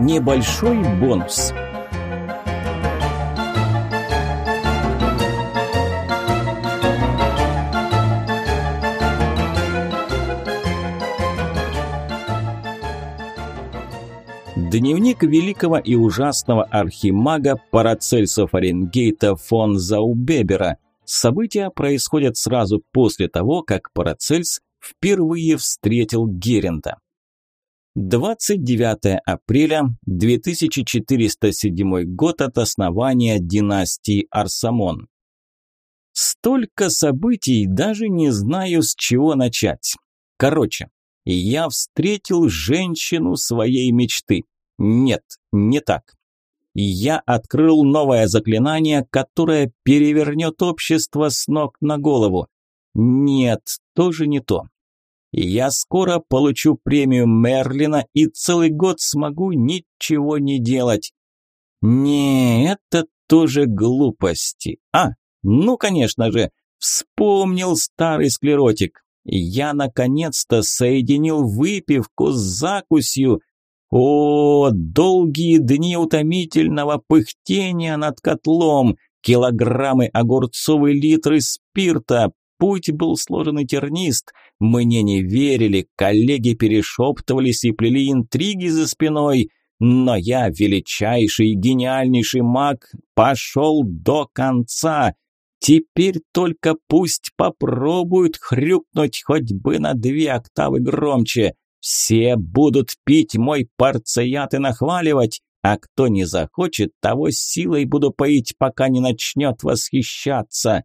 небольшой бонус. Дневник великого и ужасного архимага Парацельса Фаренгейта фон Заубебера. События происходят сразу после того, как Парацельс впервые встретил Герента. 29 апреля 2407 год от основания династии Арсамон. Столько событий, даже не знаю, с чего начать. Короче, я встретил женщину своей мечты. Нет, не так. Я открыл новое заклинание, которое перевернет общество с ног на голову. Нет, тоже не то. Я скоро получу премию Мерлина и целый год смогу ничего не делать. Не, это тоже глупости. А, ну, конечно же, вспомнил старый склеротик. Я наконец-то соединил выпивку с закусью. О, долгие дни утомительного пыхтения над котлом, килограммы огурцовой литры спирта. Путь был сложен и тернист. Мне не верили, коллеги перешептывались и плели интриги за спиной. Но я, величайший и гениальнейший маг, пошел до конца. Теперь только пусть попробуют хрюкнуть хоть бы на две октавы громче. Все будут пить мой парцеят и нахваливать, а кто не захочет, того силой буду поить, пока не начнет восхищаться.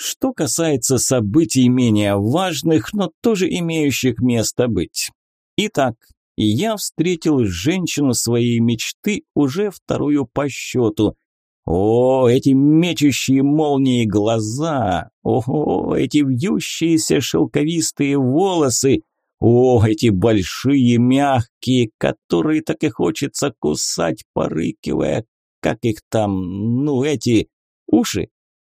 Что касается событий менее важных, но тоже имеющих место быть. Итак, я встретил женщину своей мечты уже вторую по счету – о, эти мечущие молнии глаза! О, эти вьющиеся шелковистые волосы! О, эти большие мягкие, которые так и хочется кусать, порыкивая, как их там, ну, эти уши?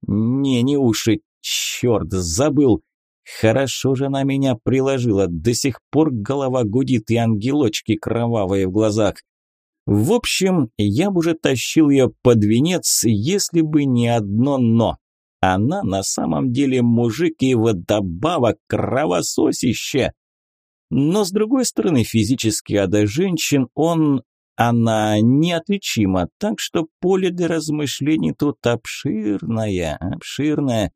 Не, не уши, черт, забыл. Хорошо же она меня приложила, до сих пор голова гудит и ангелочки кровавые в глазах. В общем, я бы уже тащил ее под венец, если бы не одно «но». Она на самом деле мужик и вдобавок кровососище. Но с другой стороны, физически ада женщин, он, она неотличима, так что поле для размышлений тут обширное, обширное.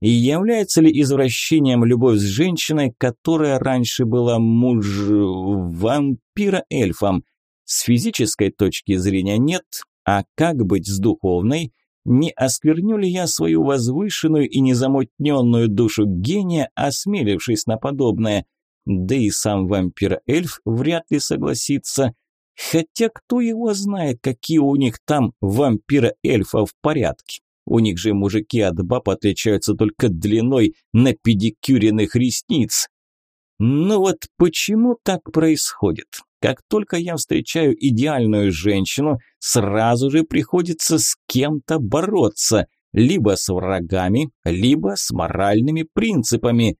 И является ли извращением любовь с женщиной, которая раньше была муж вампира-эльфом – с физической точки зрения нет, а как быть с духовной? Не оскверню ли я свою возвышенную и незамутненную душу гения, осмелившись на подобное? Да и сам вампир-эльф вряд ли согласится. Хотя кто его знает, какие у них там вампира-эльфа в порядке? У них же мужики от баб отличаются только длиной на педикюренных ресниц. Но вот почему так происходит? Как только я встречаю идеальную женщину, сразу же приходится с кем-то бороться, либо с врагами, либо с моральными принципами.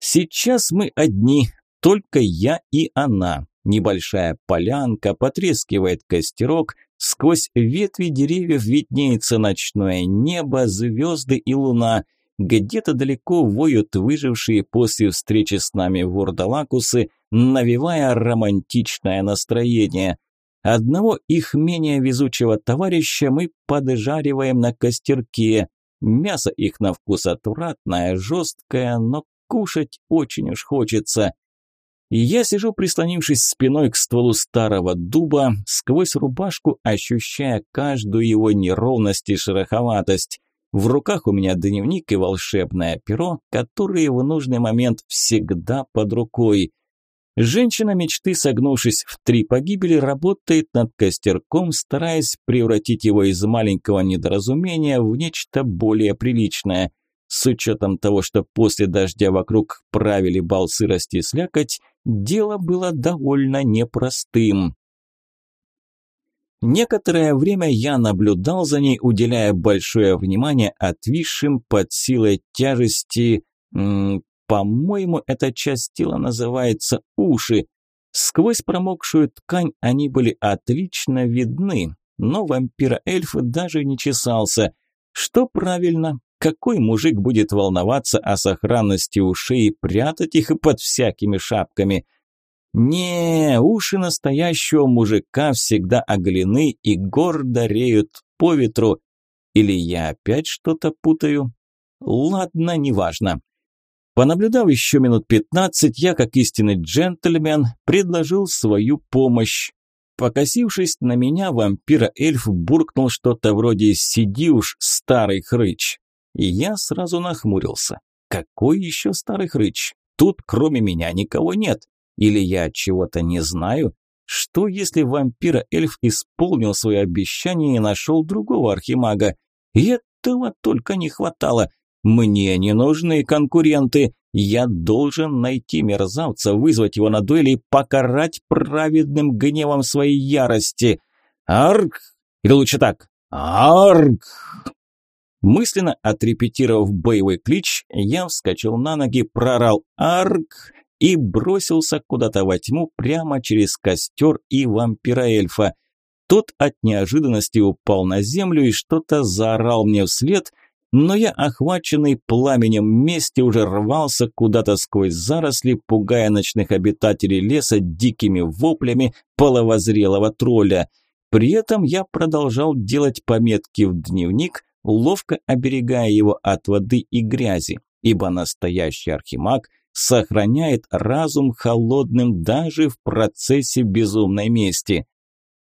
Сейчас мы одни, только я и она. Небольшая полянка, потрескивает костерок, сквозь ветви деревьев виднеется ночное небо, звезды и луна – где-то далеко воют выжившие после встречи с нами вордалакусы, навевая романтичное настроение. Одного их менее везучего товарища мы поджариваем на костерке. Мясо их на вкус отвратное, жесткое, но кушать очень уж хочется. Я сижу, прислонившись спиной к стволу старого дуба, сквозь рубашку ощущая каждую его неровность и шероховатость. В руках у меня дневник и волшебное перо, которые в нужный момент всегда под рукой. Женщина мечты, согнувшись в три погибели, работает над костерком, стараясь превратить его из маленького недоразумения в нечто более приличное. С учетом того, что после дождя вокруг правили бал сырости и слякоть, дело было довольно непростым. Некоторое время я наблюдал за ней, уделяя большое внимание отвисшим под силой тяжести, по-моему, эта часть тела называется уши. Сквозь промокшую ткань они были отлично видны, но вампира-эльф даже не чесался. Что правильно, какой мужик будет волноваться о сохранности ушей и прятать их под всякими шапками? Не, уши настоящего мужика всегда оголены и гордо реют по ветру. Или я опять что-то путаю? Ладно, неважно. Понаблюдав еще минут пятнадцать, я, как истинный джентльмен, предложил свою помощь. Покосившись на меня, вампира-эльф буркнул что-то вроде «Сиди уж, старый хрыч». И я сразу нахмурился. Какой еще старый хрыч? Тут кроме меня никого нет. Или я чего-то не знаю? Что если вампира-эльф исполнил свое обещание и нашел другого архимага? И этого только не хватало. Мне не нужны конкуренты. Я должен найти мерзавца, вызвать его на дуэль и покарать праведным гневом своей ярости. Арк! Или лучше так. Арк! Мысленно отрепетировав боевой клич, я вскочил на ноги, прорал «Арк!» и бросился куда-то во тьму прямо через костер и вампира-эльфа. Тот от неожиданности упал на землю и что-то заорал мне вслед, но я, охваченный пламенем мести, уже рвался куда-то сквозь заросли, пугая ночных обитателей леса дикими воплями половозрелого тролля. При этом я продолжал делать пометки в дневник, ловко оберегая его от воды и грязи, ибо настоящий архимаг сохраняет разум холодным даже в процессе безумной мести.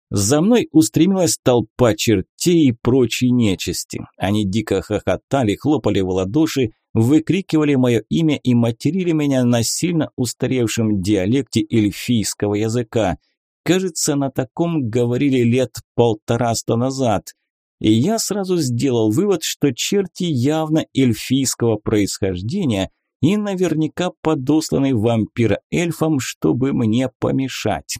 За мной устремилась толпа чертей и прочей нечисти. Они дико хохотали, хлопали в ладоши, выкрикивали мое имя и материли меня на сильно устаревшем диалекте эльфийского языка. Кажется, на таком говорили лет полтораста назад. И я сразу сделал вывод, что черти явно эльфийского происхождения и наверняка подосланы вампира-эльфом, чтобы мне помешать.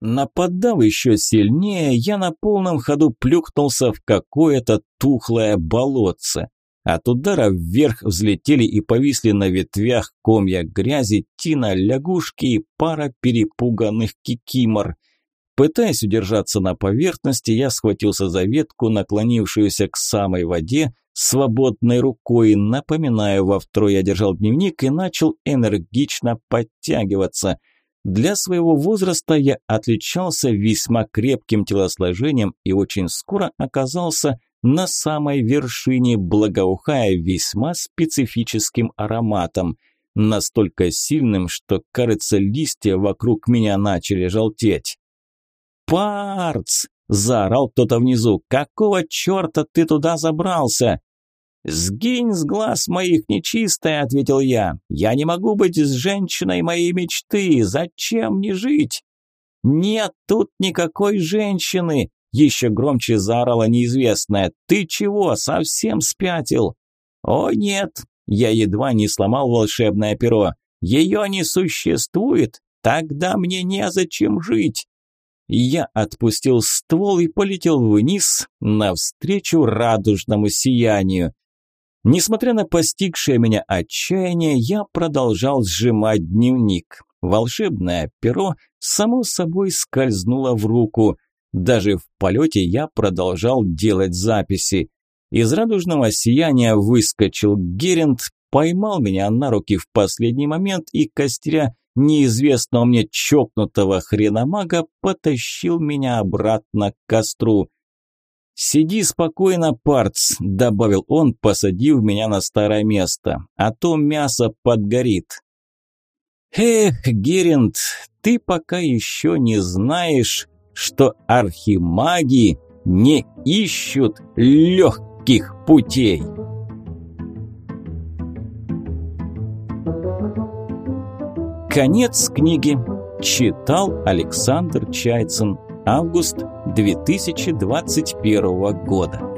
Нападав еще сильнее, я на полном ходу плюхнулся в какое-то тухлое болотце. От удара вверх взлетели и повисли на ветвях комья грязи, тина лягушки и пара перепуганных кикимор. Пытаясь удержаться на поверхности, я схватился за ветку, наклонившуюся к самой воде, свободной рукой, напоминаю, во второй я держал дневник и начал энергично подтягиваться – для своего возраста я отличался весьма крепким телосложением и очень скоро оказался на самой вершине, благоухая весьма специфическим ароматом, настолько сильным, что, кажется, листья вокруг меня начали желтеть. «Парц!» – заорал кто-то внизу. «Какого черта ты туда забрался?» «Сгинь с глаз моих, нечистая», – ответил я. «Я не могу быть с женщиной моей мечты. Зачем мне жить?» «Нет тут никакой женщины!» – еще громче заорала неизвестная. «Ты чего, совсем спятил?» «О нет!» – я едва не сломал волшебное перо. «Ее не существует? Тогда мне незачем жить!» Я отпустил ствол и полетел вниз, навстречу радужному сиянию. Несмотря на постигшее меня отчаяние, я продолжал сжимать дневник. Волшебное перо само собой скользнуло в руку. Даже в полете я продолжал делать записи. Из радужного сияния выскочил Герент, поймал меня на руки в последний момент и, костеря неизвестного мне чокнутого хреномага, потащил меня обратно к костру. «Сиди спокойно, парц», – добавил он, посадив меня на старое место, – «а то мясо подгорит». «Эх, Геринд, ты пока еще не знаешь, что архимаги не ищут легких путей». Конец книги. Читал Александр Чайцин. Август 2021 года.